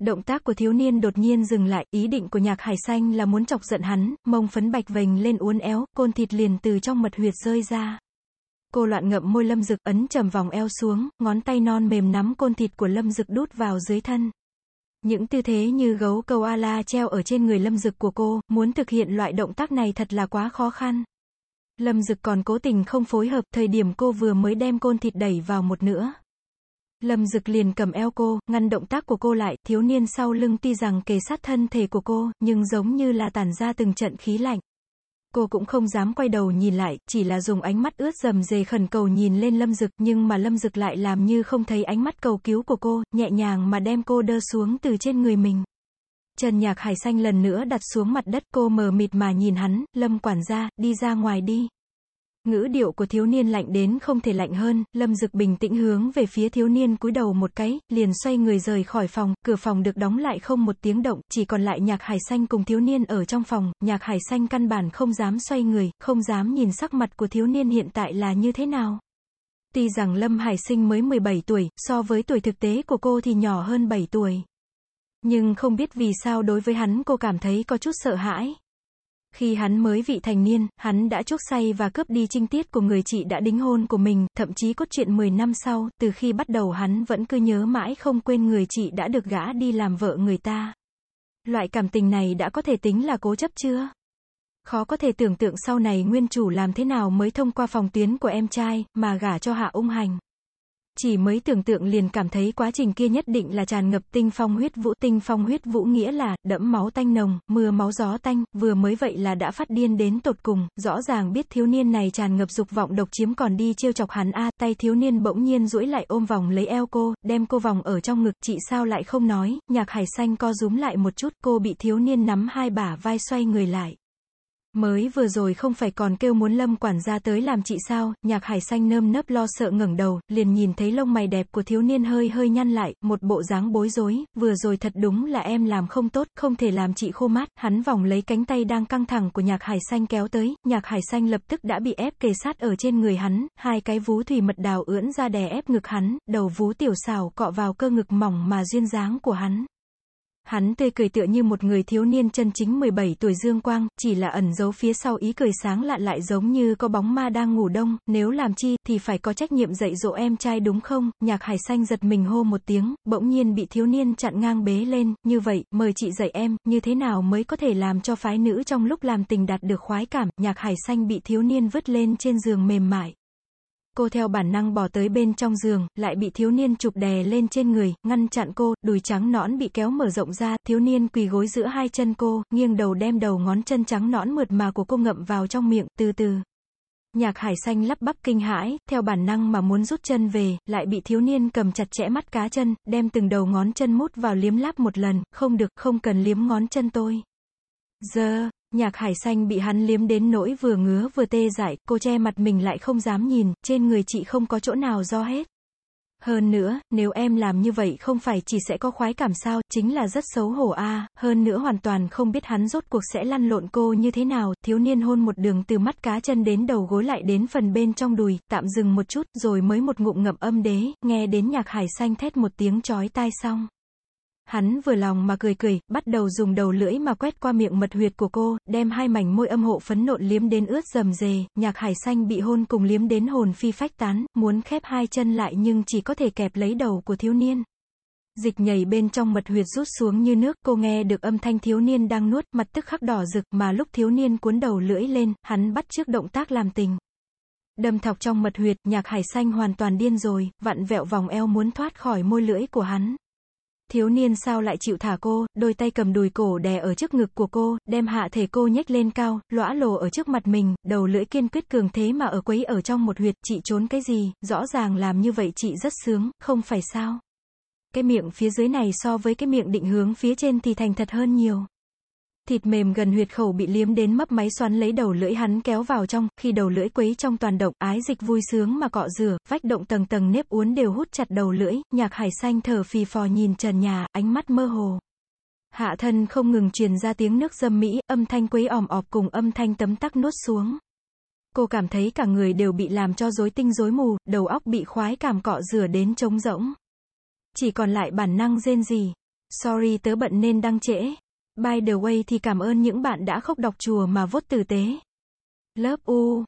Động tác của thiếu niên đột nhiên dừng lại, ý định của nhạc hải xanh là muốn chọc giận hắn, mông phấn bạch vành lên uốn éo, côn thịt liền từ trong mật huyệt rơi ra. Cô loạn ngậm môi lâm dực ấn trầm vòng eo xuống, ngón tay non mềm nắm côn thịt của lâm dực đút vào dưới thân. Những tư thế như gấu câu a-la treo ở trên người lâm dực của cô, muốn thực hiện loại động tác này thật là quá khó khăn. Lâm dực còn cố tình không phối hợp, thời điểm cô vừa mới đem côn thịt đẩy vào một nữa. Lâm Dực liền cầm eo cô, ngăn động tác của cô lại, thiếu niên sau lưng tuy rằng kề sát thân thể của cô, nhưng giống như là tản ra từng trận khí lạnh. Cô cũng không dám quay đầu nhìn lại, chỉ là dùng ánh mắt ướt dầm dề khẩn cầu nhìn lên Lâm Dực, nhưng mà Lâm Dực lại làm như không thấy ánh mắt cầu cứu của cô, nhẹ nhàng mà đem cô đơ xuống từ trên người mình. Trần Nhạc Hải Xanh lần nữa đặt xuống mặt đất cô mờ mịt mà nhìn hắn, Lâm quản gia, đi ra ngoài đi. Ngữ điệu của thiếu niên lạnh đến không thể lạnh hơn, Lâm Dực bình tĩnh hướng về phía thiếu niên cúi đầu một cái, liền xoay người rời khỏi phòng, cửa phòng được đóng lại không một tiếng động, chỉ còn lại nhạc hải xanh cùng thiếu niên ở trong phòng, nhạc hải xanh căn bản không dám xoay người, không dám nhìn sắc mặt của thiếu niên hiện tại là như thế nào. Tuy rằng Lâm Hải Sinh mới 17 tuổi, so với tuổi thực tế của cô thì nhỏ hơn 7 tuổi. Nhưng không biết vì sao đối với hắn cô cảm thấy có chút sợ hãi. Khi hắn mới vị thành niên, hắn đã chuốc say và cướp đi trinh tiết của người chị đã đính hôn của mình, thậm chí cốt truyện 10 năm sau, từ khi bắt đầu hắn vẫn cứ nhớ mãi không quên người chị đã được gã đi làm vợ người ta. Loại cảm tình này đã có thể tính là cố chấp chưa? Khó có thể tưởng tượng sau này nguyên chủ làm thế nào mới thông qua phòng tuyến của em trai, mà gả cho hạ ung hành. Chỉ mới tưởng tượng liền cảm thấy quá trình kia nhất định là tràn ngập tinh phong huyết vũ. Tinh phong huyết vũ nghĩa là, đẫm máu tanh nồng, mưa máu gió tanh, vừa mới vậy là đã phát điên đến tột cùng, rõ ràng biết thiếu niên này tràn ngập dục vọng độc chiếm còn đi trêu chọc hắn a. Tay thiếu niên bỗng nhiên duỗi lại ôm vòng lấy eo cô, đem cô vòng ở trong ngực, chị sao lại không nói, nhạc hải xanh co rúm lại một chút, cô bị thiếu niên nắm hai bả vai xoay người lại. Mới vừa rồi không phải còn kêu muốn lâm quản gia tới làm chị sao, nhạc hải xanh nơm nớp lo sợ ngẩng đầu, liền nhìn thấy lông mày đẹp của thiếu niên hơi hơi nhăn lại, một bộ dáng bối rối, vừa rồi thật đúng là em làm không tốt, không thể làm chị khô mát, hắn vòng lấy cánh tay đang căng thẳng của nhạc hải xanh kéo tới, nhạc hải xanh lập tức đã bị ép kề sát ở trên người hắn, hai cái vú thủy mật đào ưỡn ra đè ép ngực hắn, đầu vú tiểu xào cọ vào cơ ngực mỏng mà duyên dáng của hắn. Hắn tươi cười tựa như một người thiếu niên chân chính 17 tuổi dương quang, chỉ là ẩn giấu phía sau ý cười sáng lạ lại giống như có bóng ma đang ngủ đông, nếu làm chi, thì phải có trách nhiệm dạy dỗ em trai đúng không? Nhạc hải xanh giật mình hô một tiếng, bỗng nhiên bị thiếu niên chặn ngang bế lên, như vậy, mời chị dạy em, như thế nào mới có thể làm cho phái nữ trong lúc làm tình đạt được khoái cảm, nhạc hải xanh bị thiếu niên vứt lên trên giường mềm mại. Cô theo bản năng bỏ tới bên trong giường, lại bị thiếu niên chụp đè lên trên người, ngăn chặn cô, đùi trắng nõn bị kéo mở rộng ra, thiếu niên quỳ gối giữa hai chân cô, nghiêng đầu đem đầu ngón chân trắng nõn mượt mà của cô ngậm vào trong miệng, từ từ. Nhạc hải xanh lắp bắp kinh hãi, theo bản năng mà muốn rút chân về, lại bị thiếu niên cầm chặt chẽ mắt cá chân, đem từng đầu ngón chân mút vào liếm láp một lần, không được, không cần liếm ngón chân tôi. Giờ, Nhạc hải xanh bị hắn liếm đến nỗi vừa ngứa vừa tê dại, cô che mặt mình lại không dám nhìn, trên người chị không có chỗ nào do hết. Hơn nữa, nếu em làm như vậy không phải chỉ sẽ có khoái cảm sao, chính là rất xấu hổ a hơn nữa hoàn toàn không biết hắn rốt cuộc sẽ lăn lộn cô như thế nào, thiếu niên hôn một đường từ mắt cá chân đến đầu gối lại đến phần bên trong đùi, tạm dừng một chút, rồi mới một ngụm ngậm âm đế, nghe đến nhạc hải xanh thét một tiếng chói tai xong. Hắn vừa lòng mà cười cười, bắt đầu dùng đầu lưỡi mà quét qua miệng mật huyệt của cô, đem hai mảnh môi âm hộ phấn nộn liếm đến ướt dầm dề, nhạc hải xanh bị hôn cùng liếm đến hồn phi phách tán, muốn khép hai chân lại nhưng chỉ có thể kẹp lấy đầu của thiếu niên. Dịch nhảy bên trong mật huyệt rút xuống như nước, cô nghe được âm thanh thiếu niên đang nuốt, mặt tức khắc đỏ rực, mà lúc thiếu niên cuốn đầu lưỡi lên, hắn bắt trước động tác làm tình. Đâm thọc trong mật huyệt, nhạc hải xanh hoàn toàn điên rồi, vặn vẹo vòng eo muốn thoát khỏi môi lưỡi của hắn. Thiếu niên sao lại chịu thả cô, đôi tay cầm đùi cổ đè ở trước ngực của cô, đem hạ thể cô nhếch lên cao, lõa lồ ở trước mặt mình, đầu lưỡi kiên quyết cường thế mà ở quấy ở trong một huyệt, chị trốn cái gì, rõ ràng làm như vậy chị rất sướng, không phải sao. Cái miệng phía dưới này so với cái miệng định hướng phía trên thì thành thật hơn nhiều. Thịt mềm gần huyệt khẩu bị liếm đến mấp máy xoắn lấy đầu lưỡi hắn kéo vào trong, khi đầu lưỡi quấy trong toàn động, ái dịch vui sướng mà cọ rửa, vách động tầng tầng nếp uốn đều hút chặt đầu lưỡi, nhạc hải xanh thở phì phò nhìn trần nhà, ánh mắt mơ hồ. Hạ thân không ngừng truyền ra tiếng nước dâm mỹ, âm thanh quấy ỏm ọp cùng âm thanh tấm tắc nuốt xuống. Cô cảm thấy cả người đều bị làm cho rối tinh rối mù, đầu óc bị khoái cảm cọ rửa đến trống rỗng. Chỉ còn lại bản năng rên gì. Sorry tớ bận nên đăng trễ. By the way thì cảm ơn những bạn đã khóc đọc chùa mà vốt tử tế. lớp U.